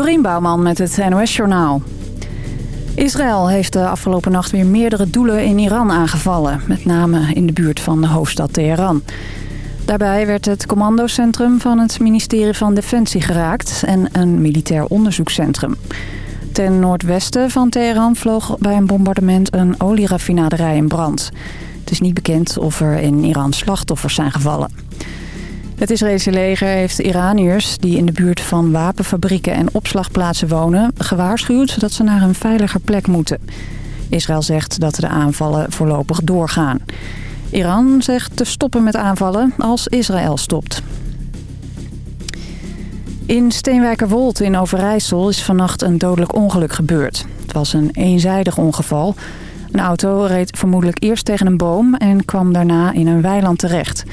Dorien Bouwman met het NOS Journaal. Israël heeft de afgelopen nacht weer meerdere doelen in Iran aangevallen. Met name in de buurt van de hoofdstad Teheran. Daarbij werd het commandocentrum van het ministerie van Defensie geraakt... en een militair onderzoekscentrum. Ten noordwesten van Teheran vloog bij een bombardement een olieraffinaderij in brand. Het is niet bekend of er in Iran slachtoffers zijn gevallen. Het Israëlische leger heeft Iraniërs die in de buurt van wapenfabrieken en opslagplaatsen wonen... gewaarschuwd dat ze naar een veiliger plek moeten. Israël zegt dat de aanvallen voorlopig doorgaan. Iran zegt te stoppen met aanvallen als Israël stopt. In Steenwijkerwold in Overijssel is vannacht een dodelijk ongeluk gebeurd. Het was een eenzijdig ongeval. Een auto reed vermoedelijk eerst tegen een boom en kwam daarna in een weiland terecht.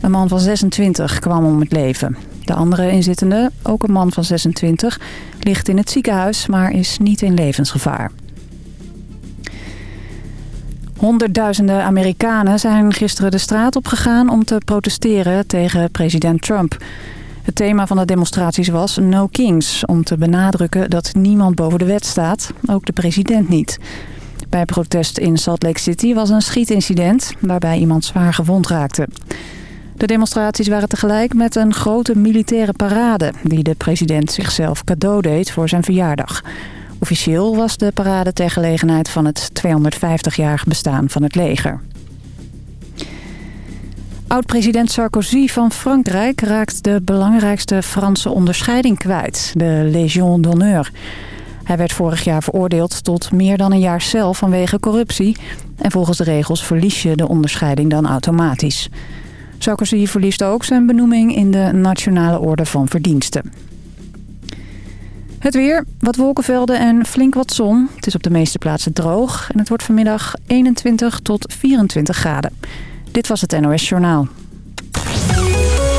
Een man van 26 kwam om het leven. De andere inzittende, ook een man van 26, ligt in het ziekenhuis, maar is niet in levensgevaar. Honderdduizenden Amerikanen zijn gisteren de straat opgegaan om te protesteren tegen president Trump. Het thema van de demonstraties was No Kings, om te benadrukken dat niemand boven de wet staat, ook de president niet. Bij protest in Salt Lake City was een schietincident waarbij iemand zwaar gewond raakte. De demonstraties waren tegelijk met een grote militaire parade... die de president zichzelf cadeau deed voor zijn verjaardag. Officieel was de parade ter gelegenheid van het 250-jarig bestaan van het leger. Oud-president Sarkozy van Frankrijk raakt de belangrijkste Franse onderscheiding kwijt, de Légion d'honneur. Hij werd vorig jaar veroordeeld tot meer dan een jaar cel vanwege corruptie. En volgens de regels verlies je de onderscheiding dan automatisch. Sarkozy verliest ook zijn benoeming in de Nationale Orde van Verdiensten. Het weer, wat wolkenvelden en flink wat zon. Het is op de meeste plaatsen droog en het wordt vanmiddag 21 tot 24 graden. Dit was het NOS Journaal.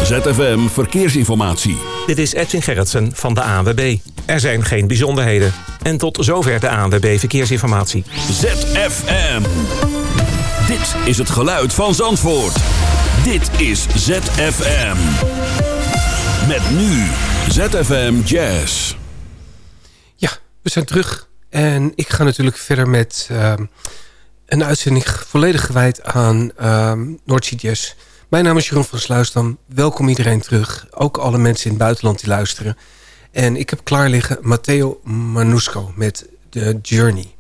ZFM Verkeersinformatie. Dit is Edwin Gerritsen van de ANWB. Er zijn geen bijzonderheden. En tot zover de ANWB Verkeersinformatie. ZFM. Dit is het geluid van Zandvoort. Dit is ZFM. Met nu ZFM Jazz. Ja, we zijn terug. En ik ga natuurlijk verder met um, een uitzending volledig gewijd aan Noordzee Jazz. Mijn naam is Jeroen van Sluisdam. Welkom iedereen terug. Ook alle mensen in het buitenland die luisteren. En ik heb klaar liggen Matteo Manusco met The Journey.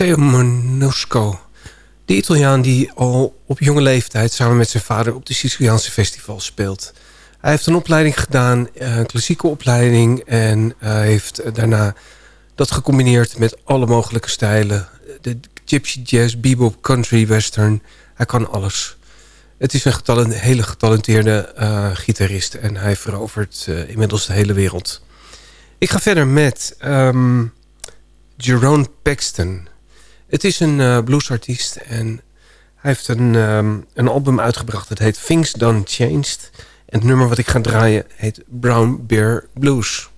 Matteo Monosco. De Italiaan die al op jonge leeftijd samen met zijn vader op de Siciliaanse festivals speelt. Hij heeft een opleiding gedaan, een klassieke opleiding... en heeft daarna dat gecombineerd met alle mogelijke stijlen. De gypsy jazz, bebop, country, western. Hij kan alles. Het is een hele getalenteerde gitarist en hij verovert inmiddels de hele wereld. Ik ga verder met um, Jerome Paxton. Het is een uh, bluesartiest en hij heeft een, um, een album uitgebracht. Het heet Things Done Changed. En het nummer wat ik ga draaien heet Brown Bear Blues.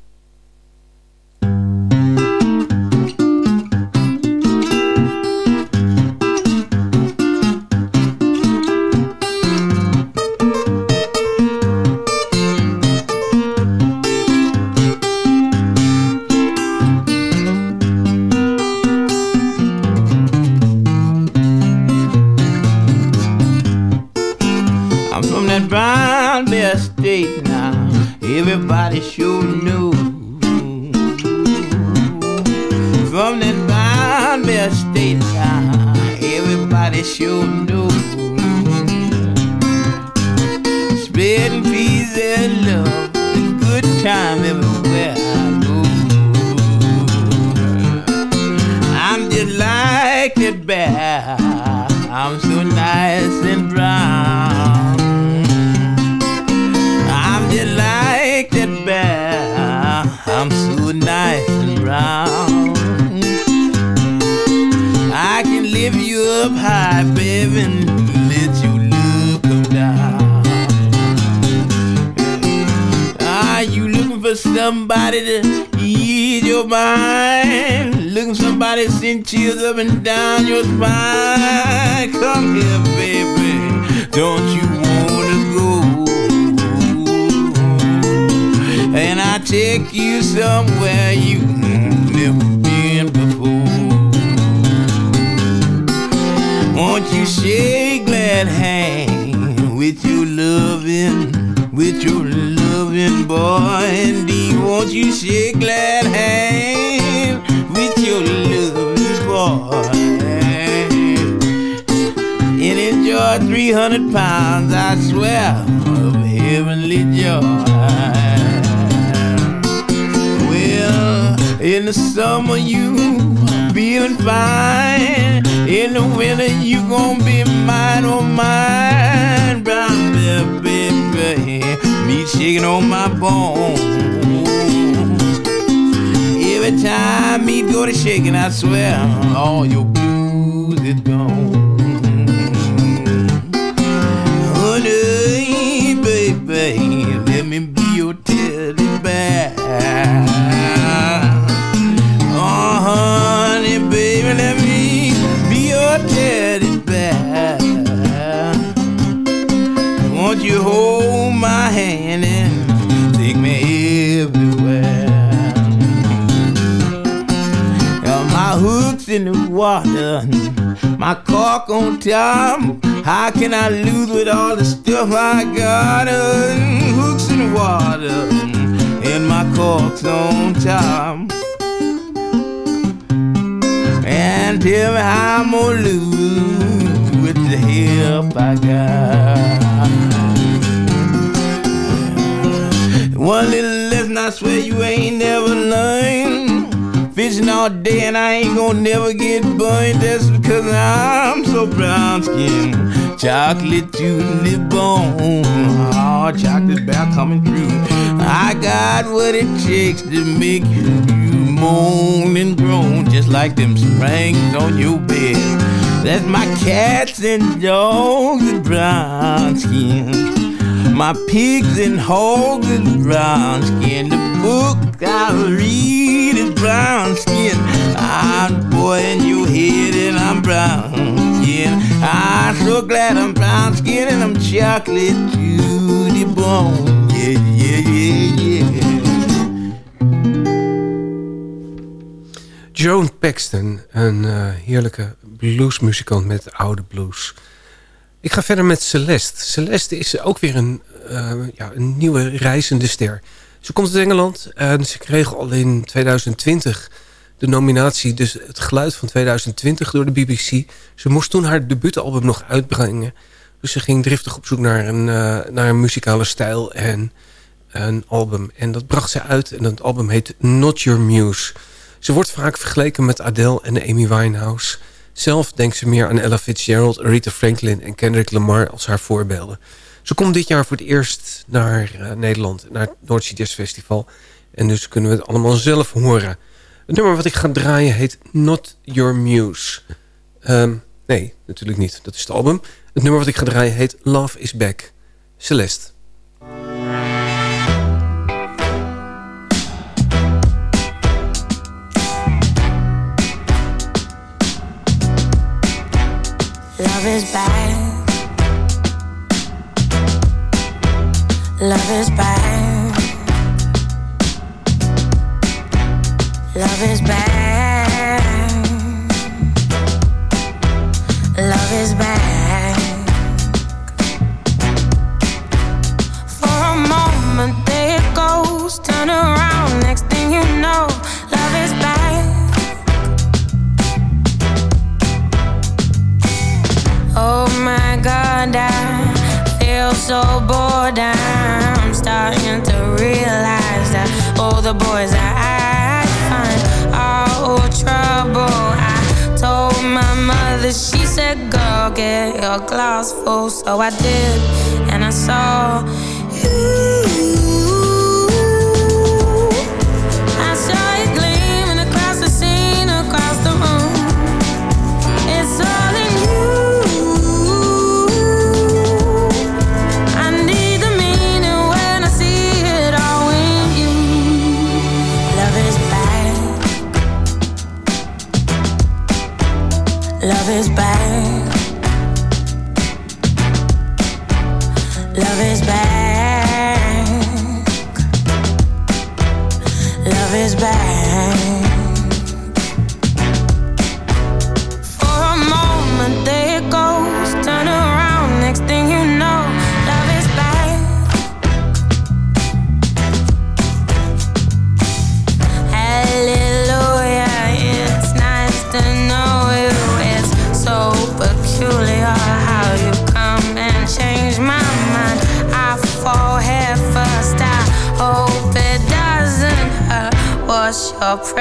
Everybody sure knew. Spreading peace and love, and good time everywhere I go. I'm just like that bear, I'm so nice and brown. I'm just like that bear. I'm so nice and brown. Up high, baby, let you look come down. Are you looking for somebody to ease your mind? Looking for somebody to send chills up and down your spine? Come here, baby. Don't you wanna go? And I take you somewhere you've loving, with your loving boy? Indeed, won't you shake that hand with your loving boy? And enjoy 300 pounds, I swear, of heavenly joy. Well, In the summer you feeling fine. In the winter you gon' be mine, oh mine. Brown bear, baby, me shaking on my bone. Every time me go to shaking, I swear all your blues is gone. Hand and take me everywhere? Now my hook's in the water, my cork on top. How can I lose with all the stuff I got? Hooks in the water, and my cork's on top. And tell me how I'm gonna lose with the help I got. One little lesson I swear you ain't never learned. Fishing all day and I ain't gonna never get burned. That's because I'm so brown skinned. Chocolate to the bone. Oh, chocolate bear coming through. I got what it takes to make you moan and groan just like them springs on your bed. That's my cats and dogs and brown skins. My pigs and hogs is brown skin. The book I read is brown skin. I'm boy in your head and I'm brown skin. I'm so glad I'm brown skin and I'm chocolate to the bone. Yeah, yeah, yeah, yeah. Joan Paxton, een uh, heerlijke bluesmuzikant met oude blues. Ik ga verder met Celeste. Celeste is ook weer een, uh, ja, een nieuwe reizende ster. Ze komt uit Engeland en ze kreeg al in 2020 de nominatie, dus het geluid van 2020 door de BBC. Ze moest toen haar debuutalbum nog uitbrengen. Dus ze ging driftig op zoek naar een, uh, naar een muzikale stijl en een album. En dat bracht ze uit en dat album heet Not Your Muse. Ze wordt vaak vergeleken met Adele en Amy Winehouse. Zelf denkt ze meer aan Ella Fitzgerald, Rita Franklin en Kendrick Lamar als haar voorbeelden. Ze komt dit jaar voor het eerst naar uh, Nederland, naar het Noordzee Jazz Festival. En dus kunnen we het allemaal zelf horen. Het nummer wat ik ga draaien heet Not Your Muse. Um, nee, natuurlijk niet. Dat is het album. Het nummer wat ik ga draaien heet Love is Back. Celeste. Love is back. Love is back. Love is back. Love is back. For a moment there it goes. Turn around, next thing you know, god, I feel so bored. I'm starting to realize that all the boys that I find are all trouble. I told my mother, she said, Girl, get your glass full. So I did, and I saw you.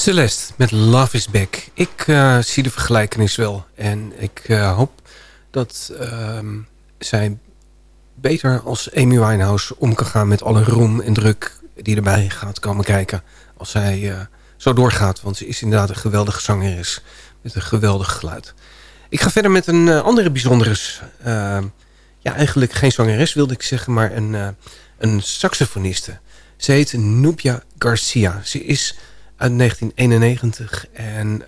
Celeste met Love is Back. Ik eh, zie de vergelijkenis wel. En ik eh, hoop dat ehm, zij beter als Amy Winehouse om kan gaan met alle roem en druk die erbij gaat komen kijken. Als zij uh, zo doorgaat. Want ze is inderdaad een geweldige zangeres. Met een geweldig geluid. Ik ga verder met een andere bijzondere... Uh, ja, eigenlijk geen zangeres wilde ik zeggen, maar een, een saxofoniste. Ze heet Nubia Garcia. Ze is uit 1991 en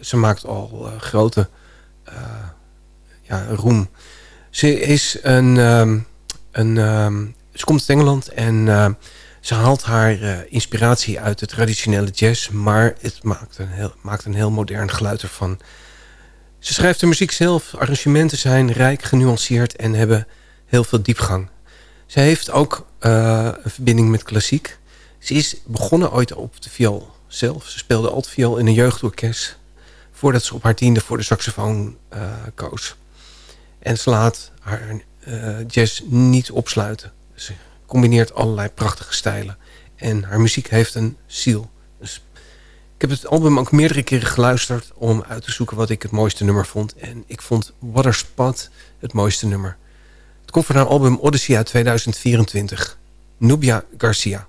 ze maakt al grote ja, roem. Ze is een... Um, een um, ze komt uit Engeland en ze haalt haar inspiratie uit de traditionele jazz... maar het maakt een heel, maakt een heel modern geluid ervan. Ze schrijft de muziek zelf. Arrangementen zijn rijk, genuanceerd en hebben heel veel diepgang. Ze heeft ook een verbinding met klassiek. Ze is begonnen ooit op de viool zelf. Ze speelde altviool in een jeugdorkest... voordat ze op haar tiende voor de saxofoon koos. En ze laat haar uh, jazz niet opsluiten. Ze combineert allerlei prachtige stijlen. En haar muziek heeft een ziel. Dus ik heb het album ook meerdere keren geluisterd... om uit te zoeken wat ik het mooiste nummer vond. En ik vond Waterspot het mooiste nummer. Het komt van haar album Odyssey uit 2024. Nubia Garcia.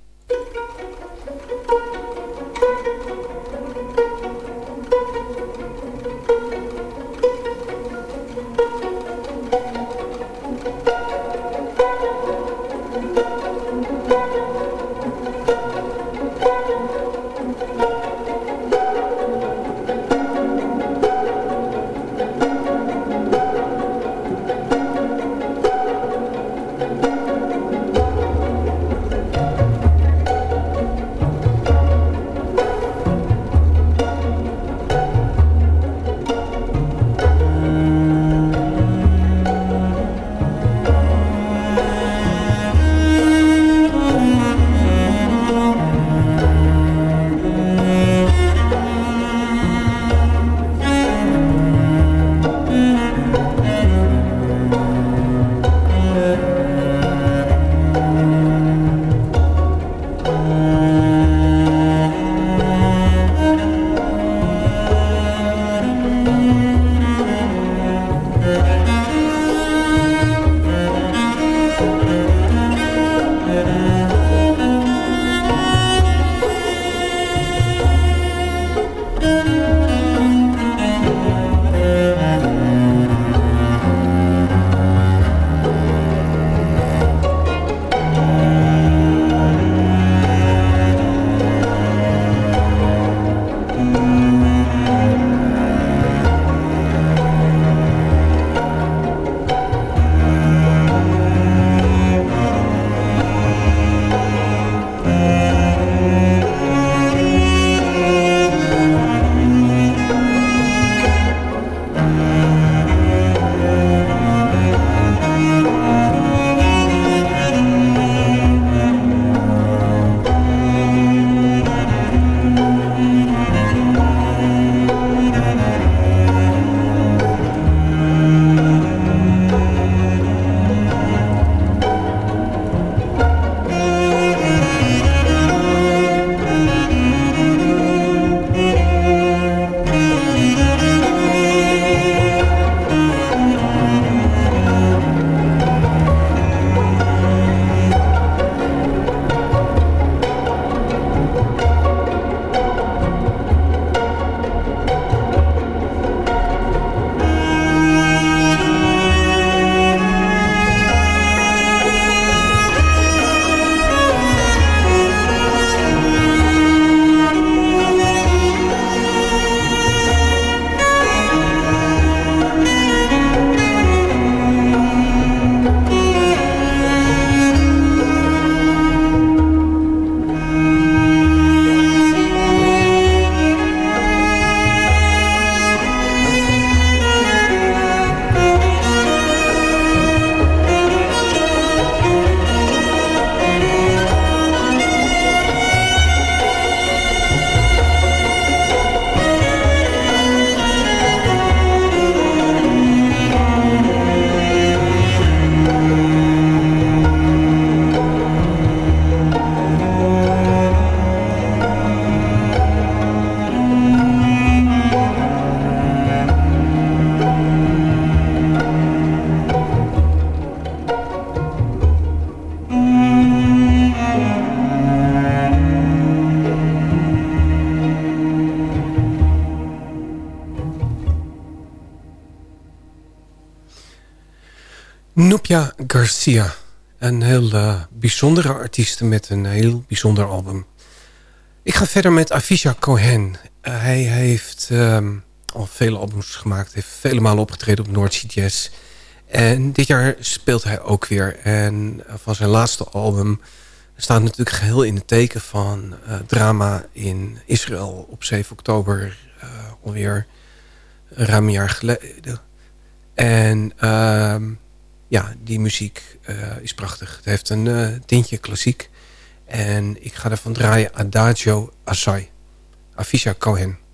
Garcia. Een heel uh, bijzondere artiest met een heel bijzonder album. Ik ga verder met Avisha Cohen. Uh, hij heeft um, al vele albums gemaakt. heeft vele malen opgetreden op North Sea Jazz. En dit jaar speelt hij ook weer. En uh, van zijn laatste album staat natuurlijk geheel in het teken van drama in Israël op 7 oktober. alweer ruim een jaar geleden. En ehm, ja, die muziek uh, is prachtig. Het heeft een uh, tintje klassiek. En ik ga ervan draaien Adagio Assai. Afisha Cohen.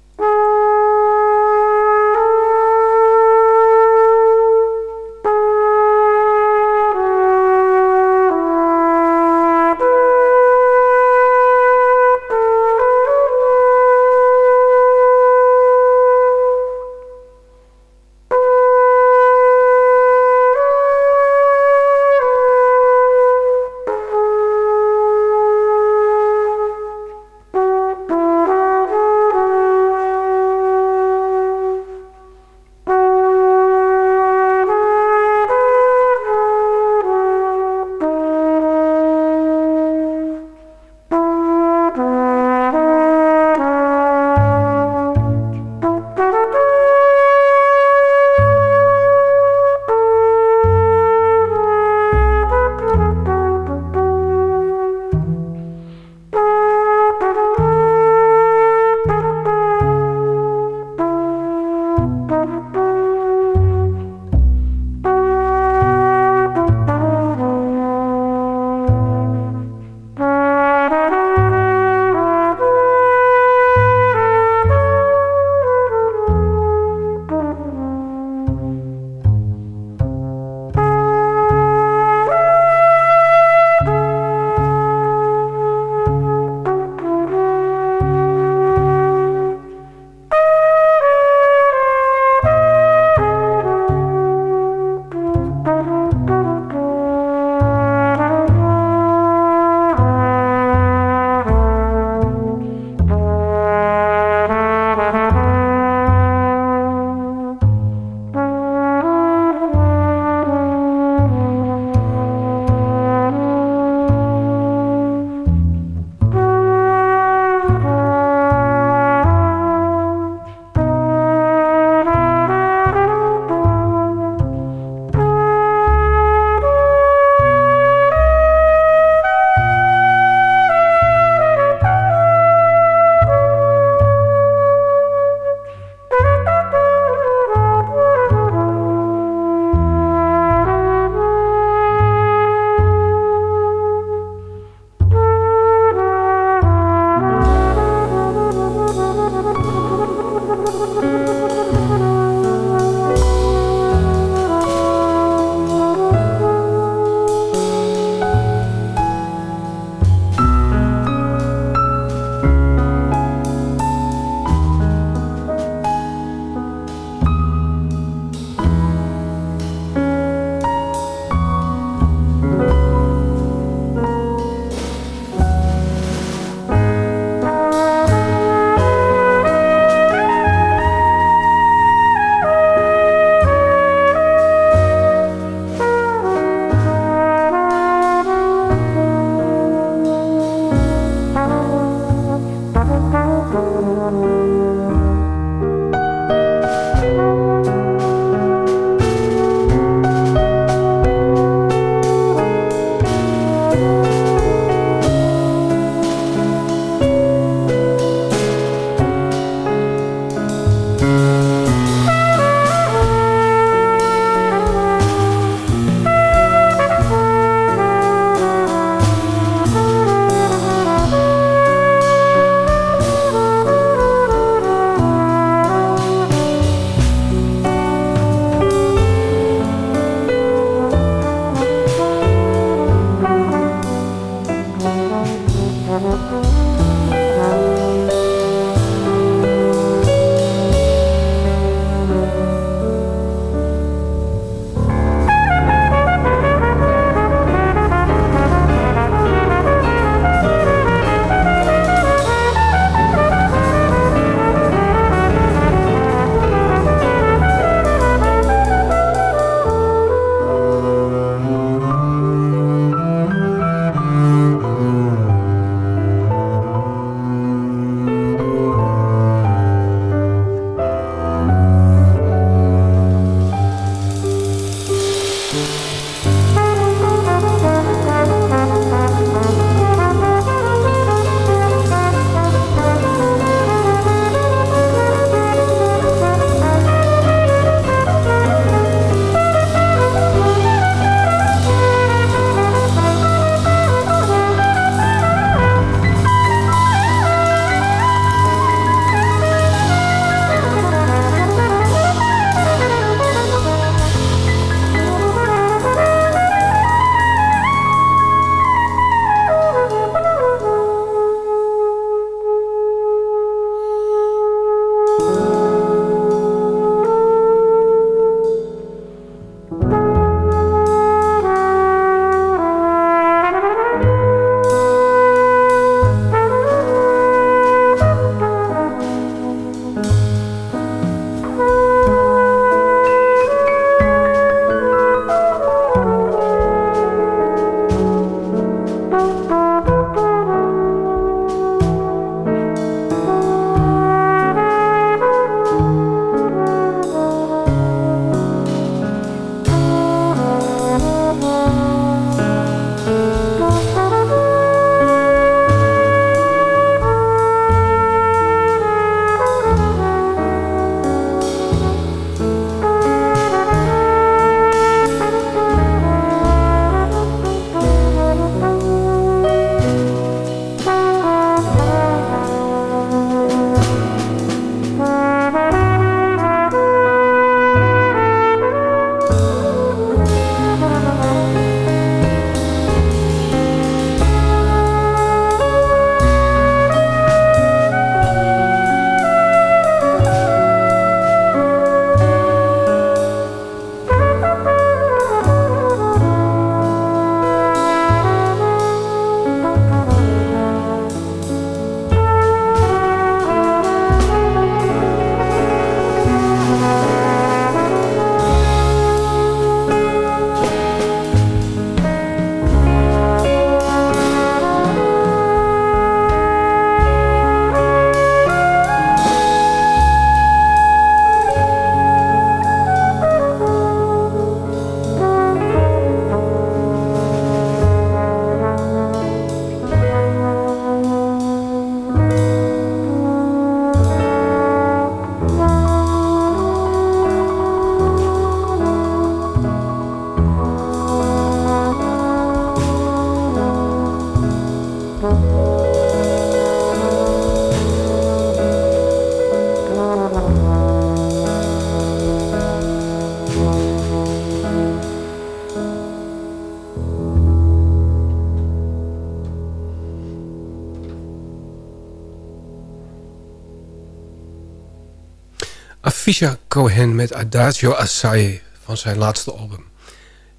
Afisha Cohen met Adagio Assai van zijn laatste album.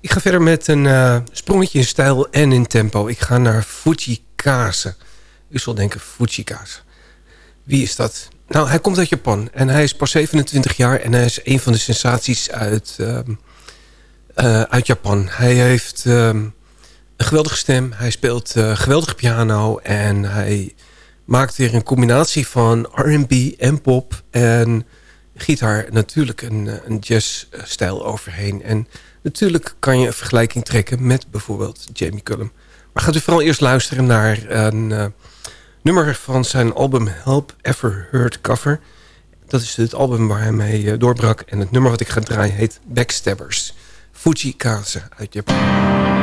Ik ga verder met een uh, sprongetje in stijl en in tempo. Ik ga naar Fujikase. U zal denken, Fujikase. Wie is dat? Nou, hij komt uit Japan en hij is pas 27 jaar... en hij is een van de sensaties uit, uh, uh, uit Japan. Hij heeft ehm, een geweldige stem, hij speelt uh, geweldig piano... en hij maakt weer een combinatie van R&B en pop... en gitaar natuurlijk een, eh, een jazzstijl overheen. En natuurlijk kan je een vergelijking trekken met bijvoorbeeld Jamie Cullum. Maar gaat u vooral eerst luisteren naar een uh, nummer van zijn album Help Ever Heard Cover. Dat is het album waar hij mee uh, doorbrak. En het nummer wat ik ga draaien heet Backstabbers. Fuji Kaze uit Japan.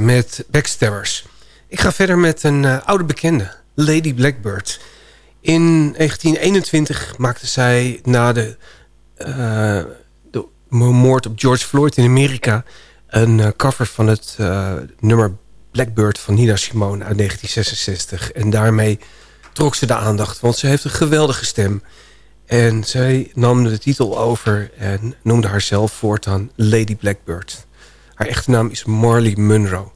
Met Backstabbers. Ik ga verder met een uh, oude bekende, Lady Blackbird. In 1921 maakte zij na de, uh, de moord op George Floyd in Amerika... een uh, cover van het nummer Blackbird van Nina Simone uit 1966. En daarmee trok ze de aandacht, want ze heeft een geweldige stem... En zij nam de titel over en noemde haarzelf voortaan Lady Blackbird. Haar echte naam is Marley Munro.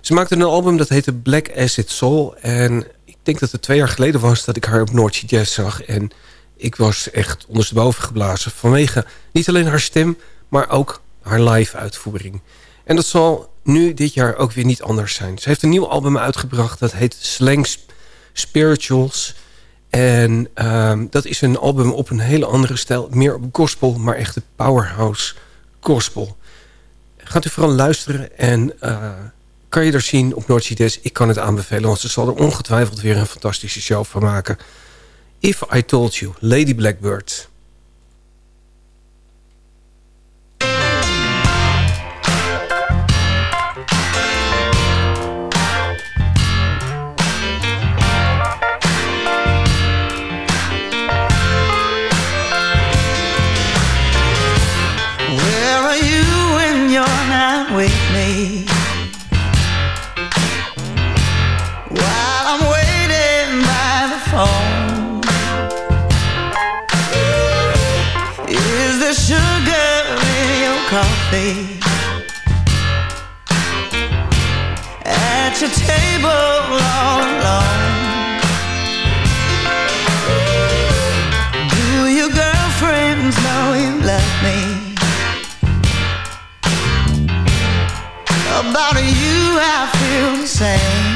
Ze maakte een album dat heette Black Acid Soul. En ik denk dat het twee jaar geleden was dat ik haar op Noordje Jazz zag. En ik was echt ondersteboven geblazen. Vanwege niet alleen haar stem, maar ook haar live uitvoering. En dat zal nu dit jaar ook weer niet anders zijn. Ze heeft een nieuw album uitgebracht. Dat heet Slang Spirituals. En um, dat is een album op een hele andere stijl. Meer op gospel, maar echt de powerhouse gospel. Gaat u vooral luisteren en uh, kan je er zien op Noordseedes. Ik kan het aanbevelen, want ze zal er ongetwijfeld weer een fantastische show van maken. If I Told You, Lady Blackbird. Coffee at your table all alone. Do your girlfriends know you love me? About you, I feel the same.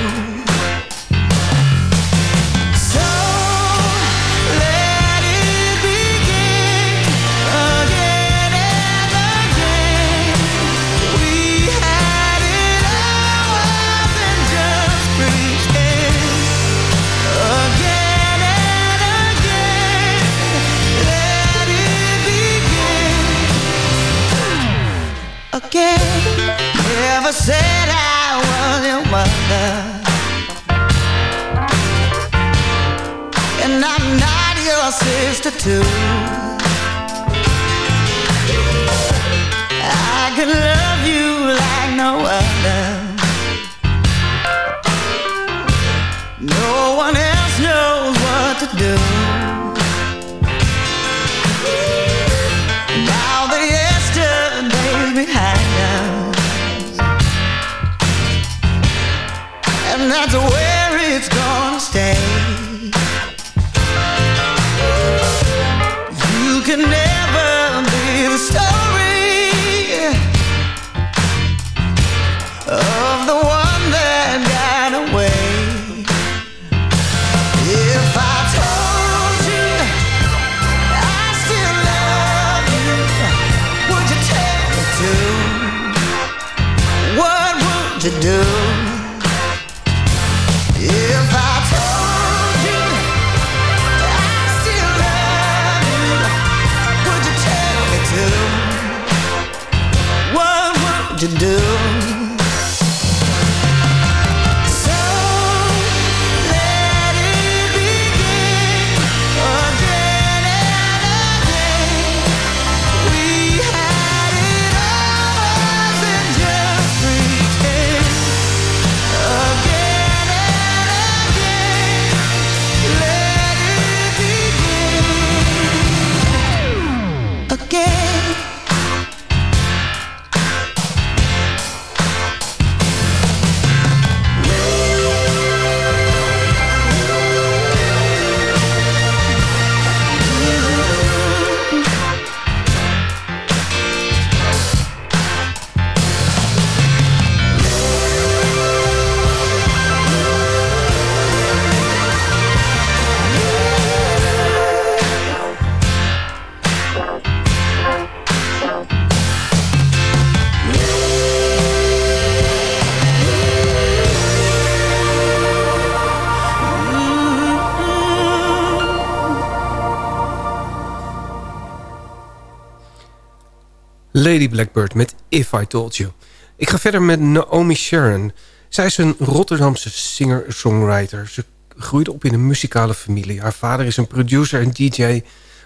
Lady Blackbird met If I Told You. Ik ga verder met Naomi Sharon. Zij is een Rotterdamse singer-songwriter. Ze groeide op in een muzikale familie. Haar vader is een producer en DJ.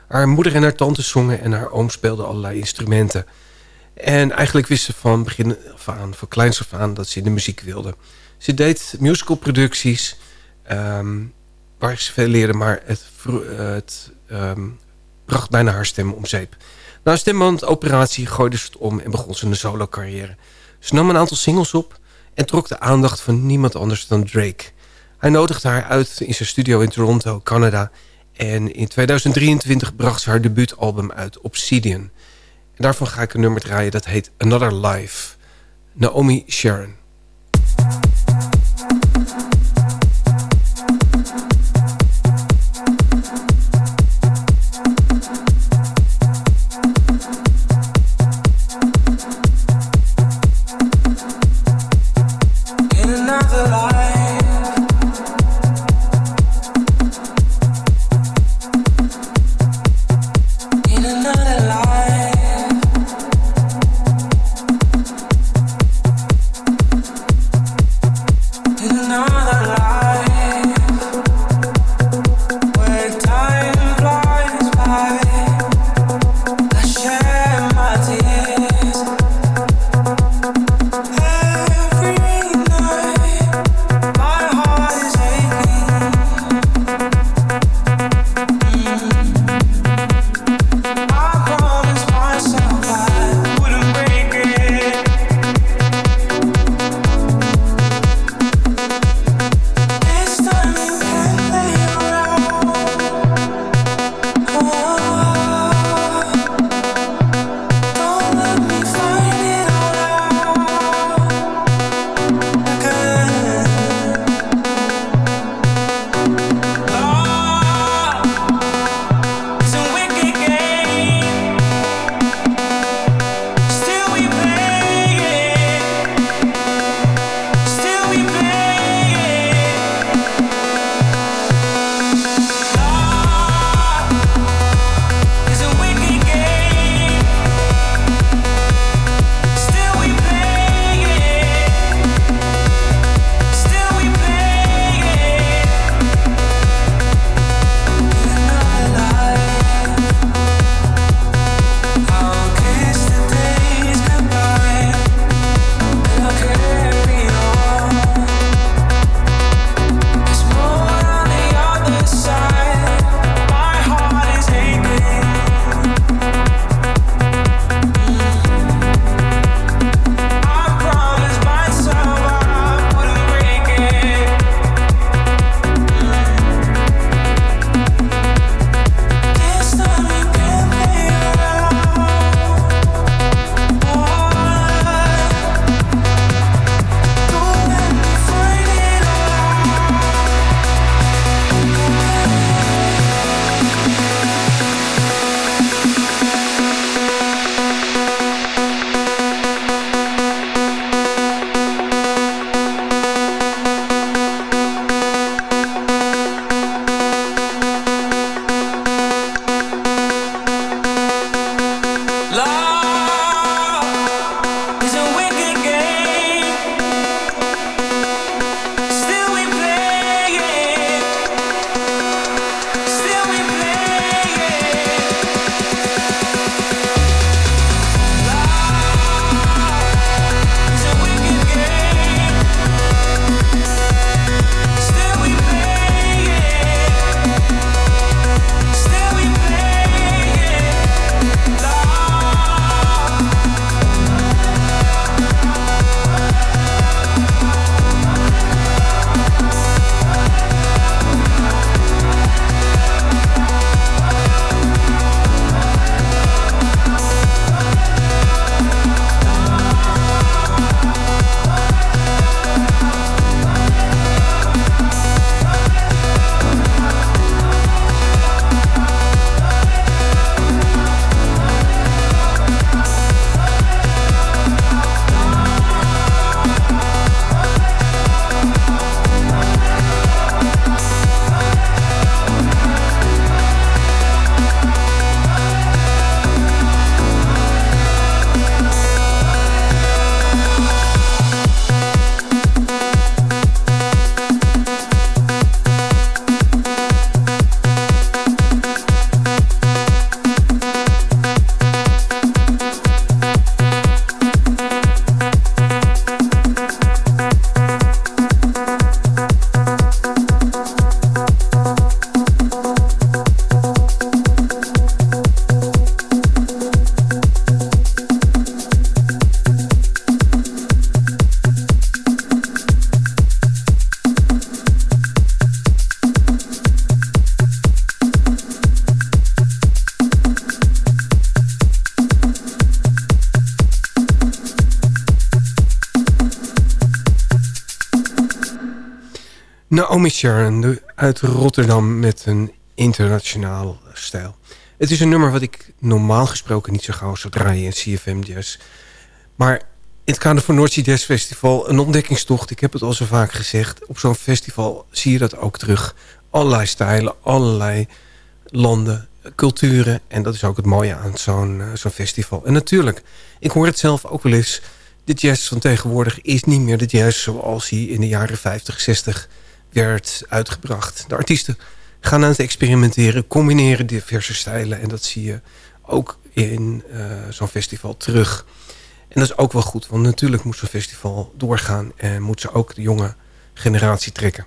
Haar moeder en haar tante zongen en haar oom speelden allerlei instrumenten. En eigenlijk wist ze van begin af aan, van kleins af aan, dat ze in de muziek wilde. Ze deed musicalproducties. Um, waar ze veel leerde, maar het, het ehm, bracht bijna haar stem om zeep. Na een stembandoperatie gooide ze het om en begon ze een solo carrière. Ze nam een aantal singles op en trok de aandacht van niemand anders dan Drake. Hij nodigde haar uit in zijn studio in Toronto, Canada. En in 2023 bracht ze haar debuutalbum uit, Obsidian. En daarvan ga ik een nummer draaien dat heet Another Life. Naomi Sharon. Sharon uit Rotterdam met een internationaal stijl. Het is een nummer wat ik normaal gesproken niet zo gauw zou draaien in CFM Jazz. Maar in het kader van Noordzee Jazz Festival een ontdekkingstocht. Ik heb het al zo vaak gezegd. Op zo'n festival zie je dat ook terug. Allerlei stijlen, allerlei landen, culturen. En dat is ook het mooie aan zo'n uh, zo'n festival. En natuurlijk, ik hoor het zelf ook wel eens. De jazz van tegenwoordig is niet meer de jazz zoals hij in de jaren 50, 60 werd uitgebracht. De artiesten gaan aan het experimenteren, combineren diverse stijlen. En dat zie je ook in uh, zo'n festival terug. En dat is ook wel goed, want natuurlijk moet zo'n festival doorgaan... en moet ze ook de jonge generatie trekken.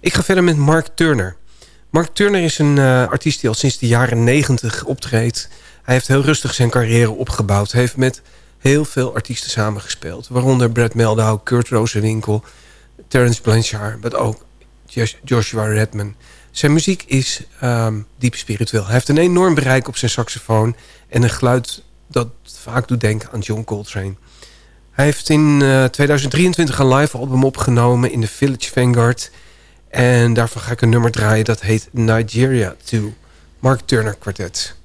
Ik ga verder met Mark Turner. Mark Turner is een uh, artiest die al sinds de jaren negentig optreedt. Hij heeft heel rustig zijn carrière opgebouwd. Heeft met heel veel artiesten samengespeeld. Waaronder Brad Meldau, Kurt Rosenwinkel, Terence Blanchard... maar ook Joshua Redman. Zijn muziek is um, diep spiritueel. Hij heeft een enorm bereik op zijn saxofoon... en een geluid dat vaak doet denken aan John Coltrane. Hij heeft in uh, 2023 een live album opgenomen in de Village Vanguard... en daarvan ga ik een nummer draaien dat heet Nigeria 2. Mark Turner Quartet.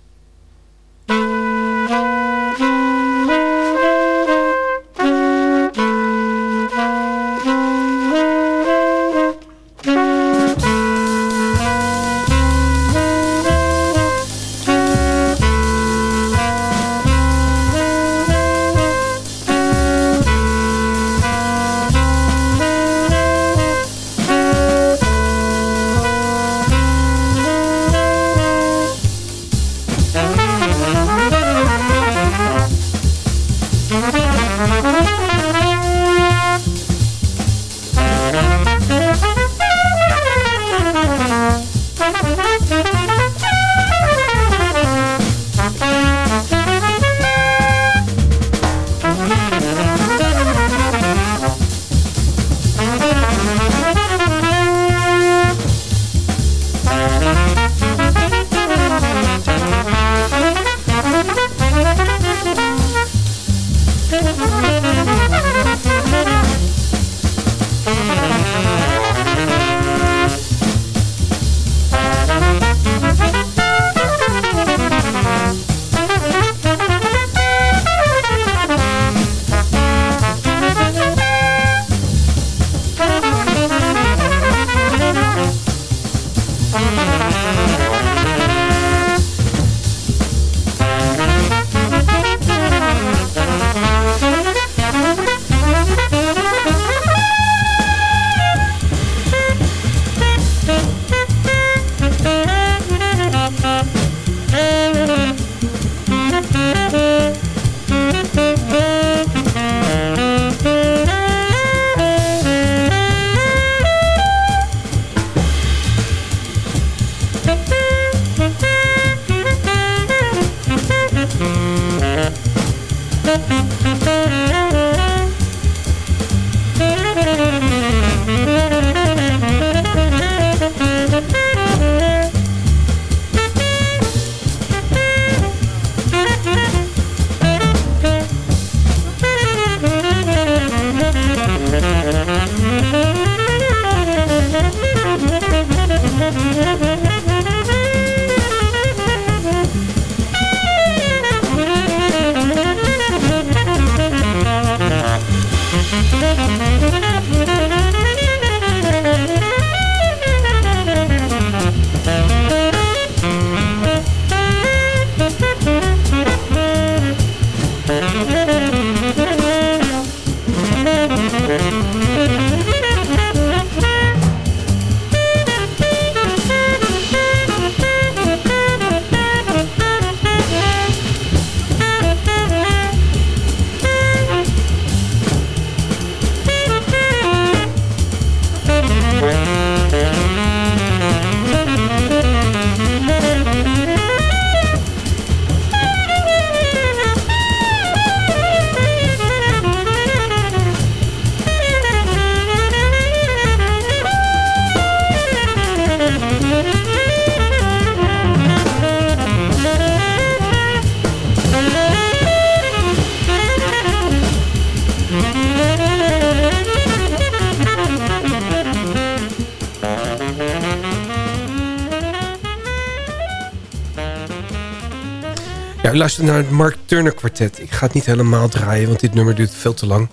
U luistert naar het Mark Turner kwartet. Ik ga het niet helemaal draaien, want dit nummer duurt veel te lang.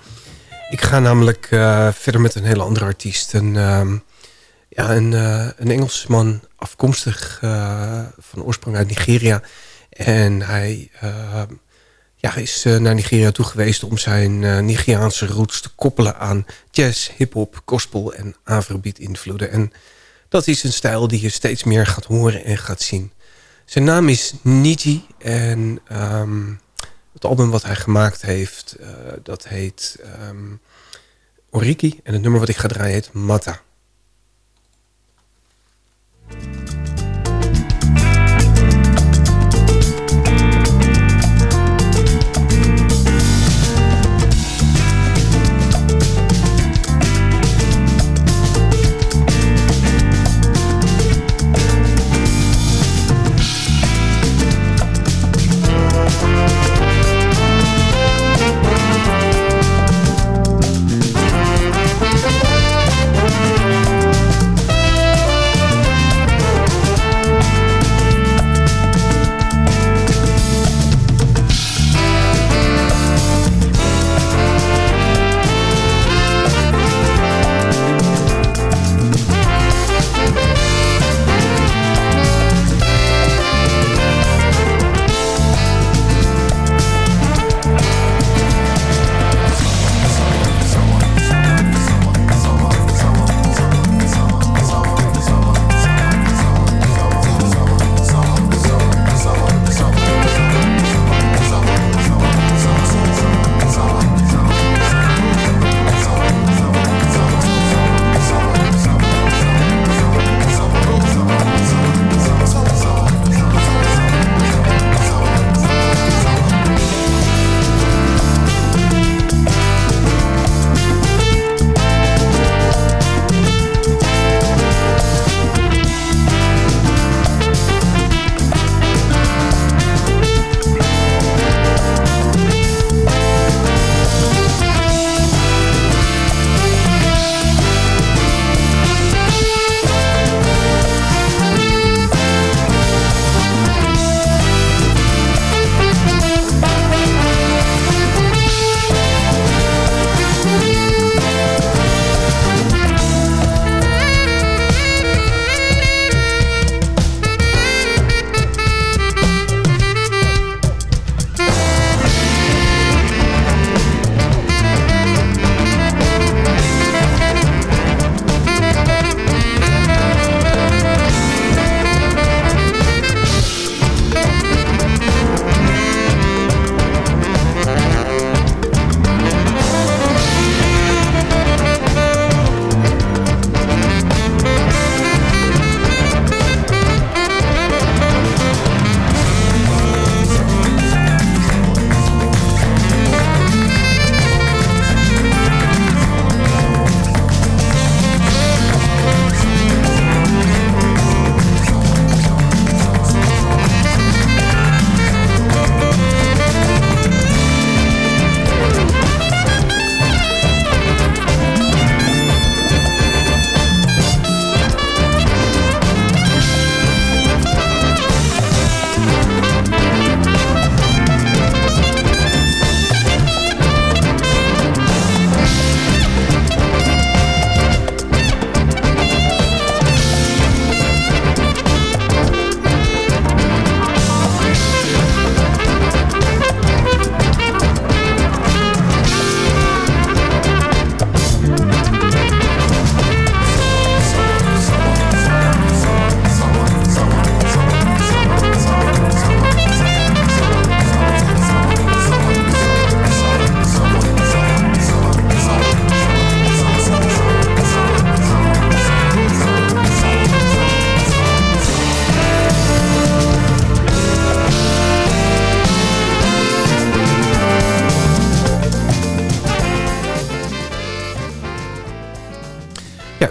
Ik ga namelijk uh, verder met een hele andere artiest. Een, uh, ja, een, uh, een Engelsman afkomstig uh, van oorsprong uit Nigeria. En hij ja, is naar Nigeria toe geweest om zijn Nigeriaanse roots te koppelen aan jazz, hip-hop, gospel en afrobeat invloeden. En dat is een stijl die je steeds meer gaat horen en gaat zien. Zijn naam is Niji en um, het album wat hij gemaakt heeft, uh, dat heet um, Oriki. En het nummer wat ik ga draaien heet Mata.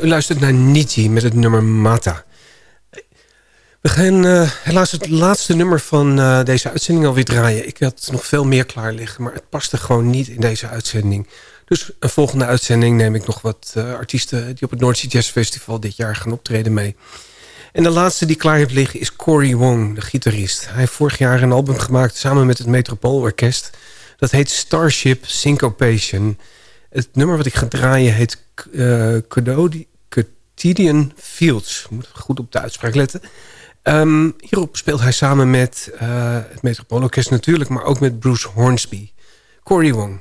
U luistert naar Niti met het nummer Mata. We gaan uh, helaas het laatste nummer van uh, deze uitzending alweer draaien. Ik had nog veel meer klaar liggen, maar het paste gewoon niet in deze uitzending. Dus een volgende uitzending neem ik nog wat uh, artiesten... die op het Noordzee Jazz Festival dit jaar gaan optreden mee. En de laatste die klaar heeft liggen is Cory Wong, de gitarist. Hij heeft vorig jaar een album gemaakt samen met het Metropoolorkest. Dat heet Starship Syncopation. Het nummer wat ik ga draaien heet uh, Quotidian Fields. Moet goed op de uitspraak letten. Um, hierop speelt hij samen met uh, het Metropoolorkest natuurlijk... maar ook met Bruce Hornsby. Cory Wong.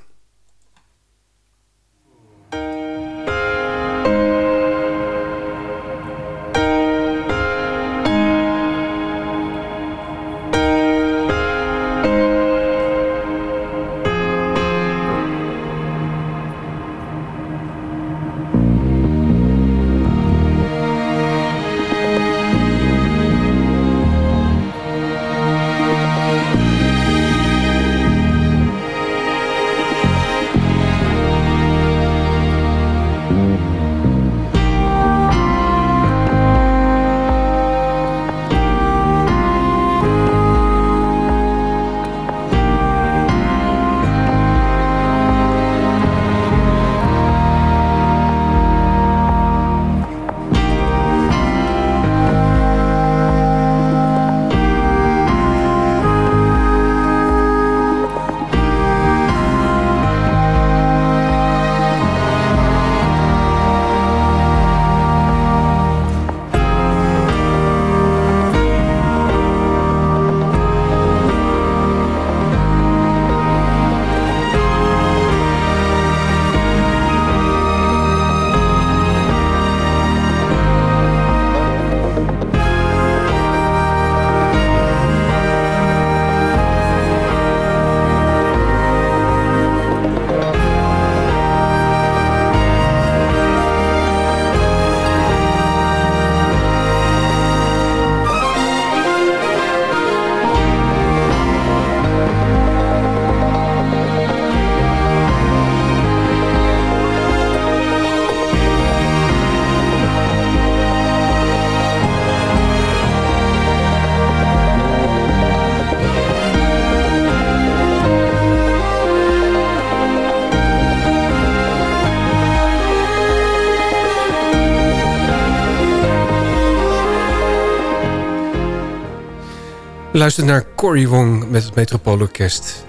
Luistert naar Cory Wong met het Metropoolorkest.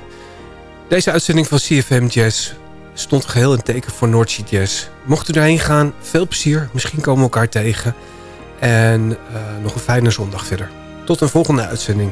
Deze uitzending van CFM Jazz stond geheel in teken voor Noordsea Jazz. Mocht u daarheen gaan, veel plezier. Misschien komen we elkaar tegen. En uh, nog een fijne zondag verder. Tot een volgende uitzending.